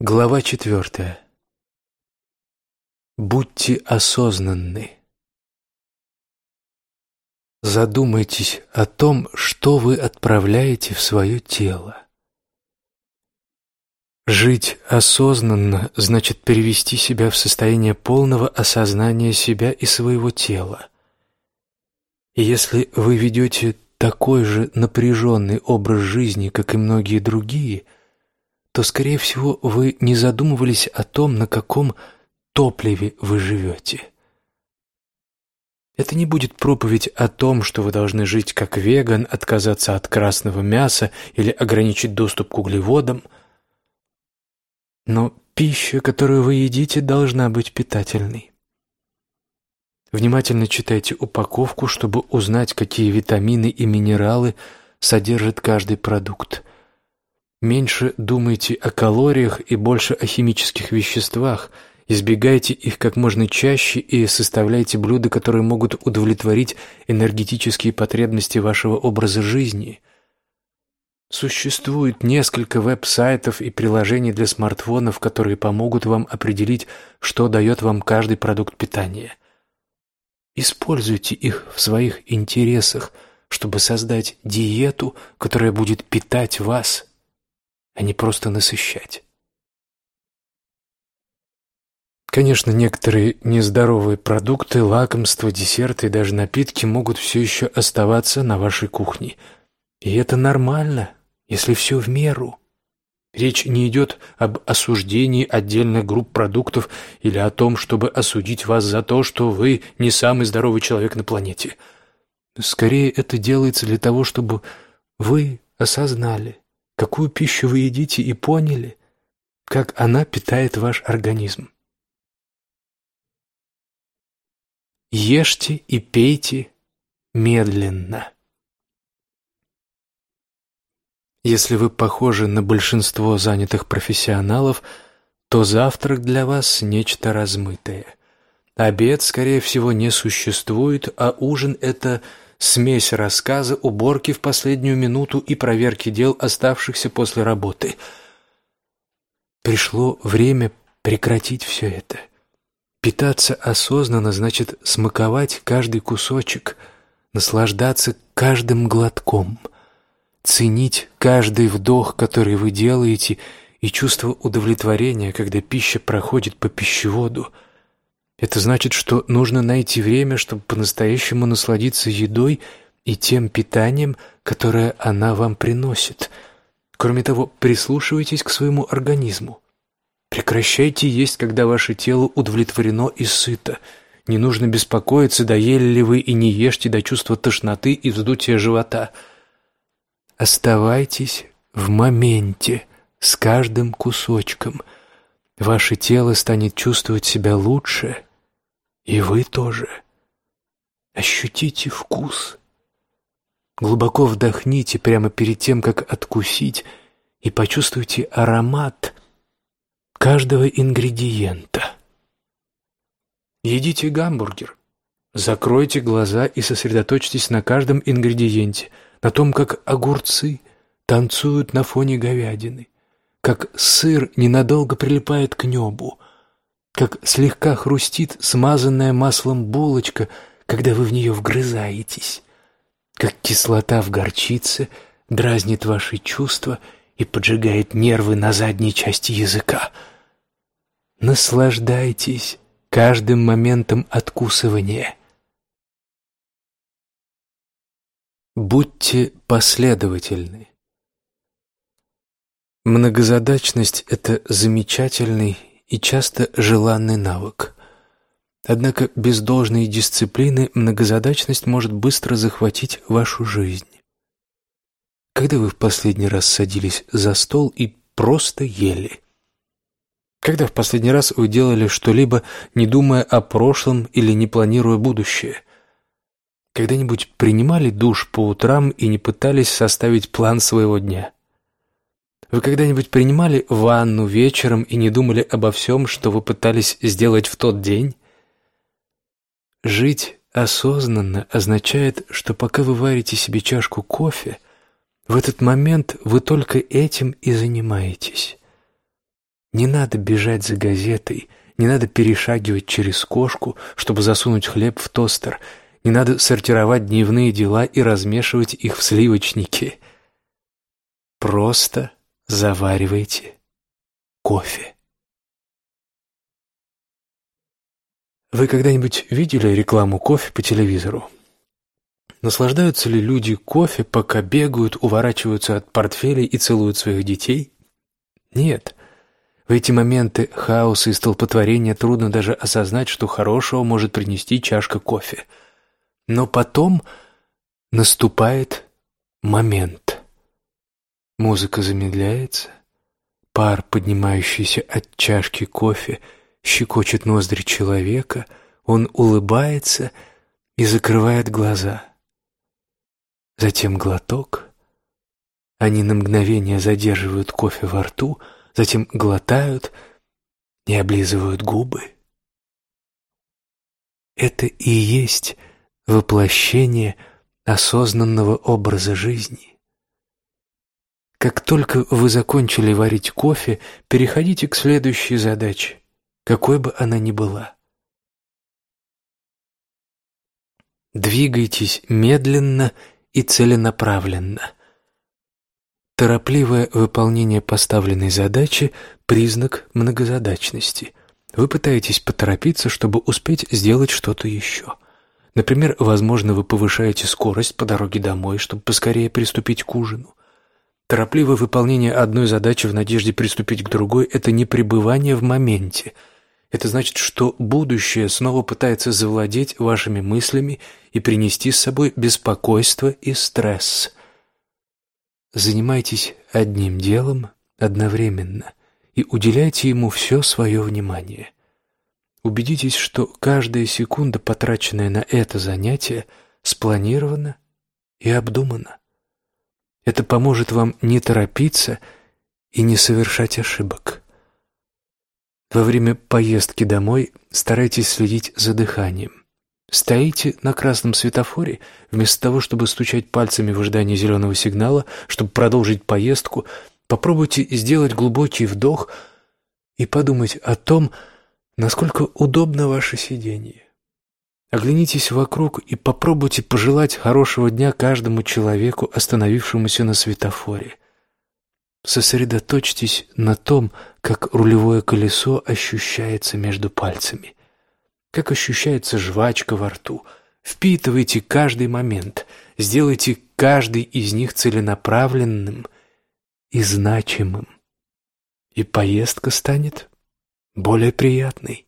Глава четвертая. Будьте осознанны. Задумайтесь о том, что вы отправляете в свое тело. Жить осознанно значит перевести себя в состояние полного осознания себя и своего тела. И если вы ведете такой же напряженный образ жизни, как и многие другие, то, скорее всего, вы не задумывались о том, на каком топливе вы живете. Это не будет проповедь о том, что вы должны жить как веган, отказаться от красного мяса или ограничить доступ к углеводам. Но пища, которую вы едите, должна быть питательной. Внимательно читайте упаковку, чтобы узнать, какие витамины и минералы содержит каждый продукт. Меньше думайте о калориях и больше о химических веществах. Избегайте их как можно чаще и составляйте блюда, которые могут удовлетворить энергетические потребности вашего образа жизни. Существует несколько веб-сайтов и приложений для смартфонов, которые помогут вам определить, что дает вам каждый продукт питания – Используйте их в своих интересах, чтобы создать диету, которая будет питать вас, а не просто насыщать. Конечно, некоторые нездоровые продукты, лакомства, десерты и даже напитки могут все еще оставаться на вашей кухне. И это нормально, если все в меру. Речь не идет об осуждении отдельных групп продуктов или о том, чтобы осудить вас за то, что вы не самый здоровый человек на планете. Скорее, это делается для того, чтобы вы осознали, какую пищу вы едите и поняли, как она питает ваш организм. Ешьте и пейте медленно. Если вы похожи на большинство занятых профессионалов, то завтрак для вас нечто размытое. Обед, скорее всего, не существует, а ужин это смесь рассказа, уборки в последнюю минуту и проверки дел, оставшихся после работы. Пришло время прекратить все это. Питаться осознанно значит смаковать каждый кусочек, наслаждаться каждым глотком – ценить каждый вдох, который вы делаете, и чувство удовлетворения, когда пища проходит по пищеводу. Это значит, что нужно найти время, чтобы по-настоящему насладиться едой и тем питанием, которое она вам приносит. Кроме того, прислушивайтесь к своему организму. Прекращайте есть, когда ваше тело удовлетворено и сыто. Не нужно беспокоиться, доели ли вы, и не ешьте до чувства тошноты и вздутия живота – Оставайтесь в моменте с каждым кусочком. Ваше тело станет чувствовать себя лучше, и вы тоже. Ощутите вкус. Глубоко вдохните прямо перед тем, как откусить, и почувствуйте аромат каждого ингредиента. Едите гамбургер. Закройте глаза и сосредоточьтесь на каждом ингредиенте – на том, как огурцы танцуют на фоне говядины, как сыр ненадолго прилипает к небу, как слегка хрустит смазанная маслом булочка, когда вы в нее вгрызаетесь, как кислота в горчице дразнит ваши чувства и поджигает нервы на задней части языка. Наслаждайтесь каждым моментом откусывания — Будьте последовательны. Многозадачность – это замечательный и часто желанный навык. Однако без должной дисциплины многозадачность может быстро захватить вашу жизнь. Когда вы в последний раз садились за стол и просто ели? Когда в последний раз вы делали что-либо, не думая о прошлом или не планируя будущее – когда-нибудь принимали душ по утрам и не пытались составить план своего дня? Вы когда-нибудь принимали ванну вечером и не думали обо всем, что вы пытались сделать в тот день? Жить осознанно означает, что пока вы варите себе чашку кофе, в этот момент вы только этим и занимаетесь. Не надо бежать за газетой, не надо перешагивать через кошку, чтобы засунуть хлеб в тостер, не надо сортировать дневные дела и размешивать их в сливочнике. Просто заваривайте кофе. Вы когда-нибудь видели рекламу кофе по телевизору? Наслаждаются ли люди кофе, пока бегают, уворачиваются от портфелей и целуют своих детей? Нет. В эти моменты хаоса и столпотворения трудно даже осознать, что хорошего может принести чашка кофе. Но потом наступает момент. Музыка замедляется, пар, поднимающийся от чашки кофе, щекочет ноздри человека, он улыбается и закрывает глаза. Затем глоток. Они на мгновение задерживают кофе во рту, затем глотают и облизывают губы. Это и есть воплощение осознанного образа жизни. Как только вы закончили варить кофе, переходите к следующей задаче, какой бы она ни была. Двигайтесь медленно и целенаправленно. Торопливое выполнение поставленной задачи – признак многозадачности. Вы пытаетесь поторопиться, чтобы успеть сделать что-то еще. Например, возможно, вы повышаете скорость по дороге домой, чтобы поскорее приступить к ужину. Торопливое выполнение одной задачи в надежде приступить к другой – это не пребывание в моменте – это значит, что будущее снова пытается завладеть вашими мыслями и принести с собой беспокойство и стресс. Занимайтесь одним делом одновременно и уделяйте ему все свое внимание. Убедитесь, что каждая секунда, потраченная на это занятие, спланирована и обдумана. Это поможет вам не торопиться и не совершать ошибок. Во время поездки домой старайтесь следить за дыханием. Стоите на красном светофоре, вместо того, чтобы стучать пальцами в ожидании зеленого сигнала, чтобы продолжить поездку, попробуйте сделать глубокий вдох и подумать о том, насколько удобно ваше сидение. Оглянитесь вокруг и попробуйте пожелать хорошего дня каждому человеку, остановившемуся на светофоре. Сосредоточьтесь на том, как рулевое колесо ощущается между пальцами, как ощущается жвачка во рту. Впитывайте каждый момент, сделайте каждый из них целенаправленным и значимым, и поездка станет более приятной.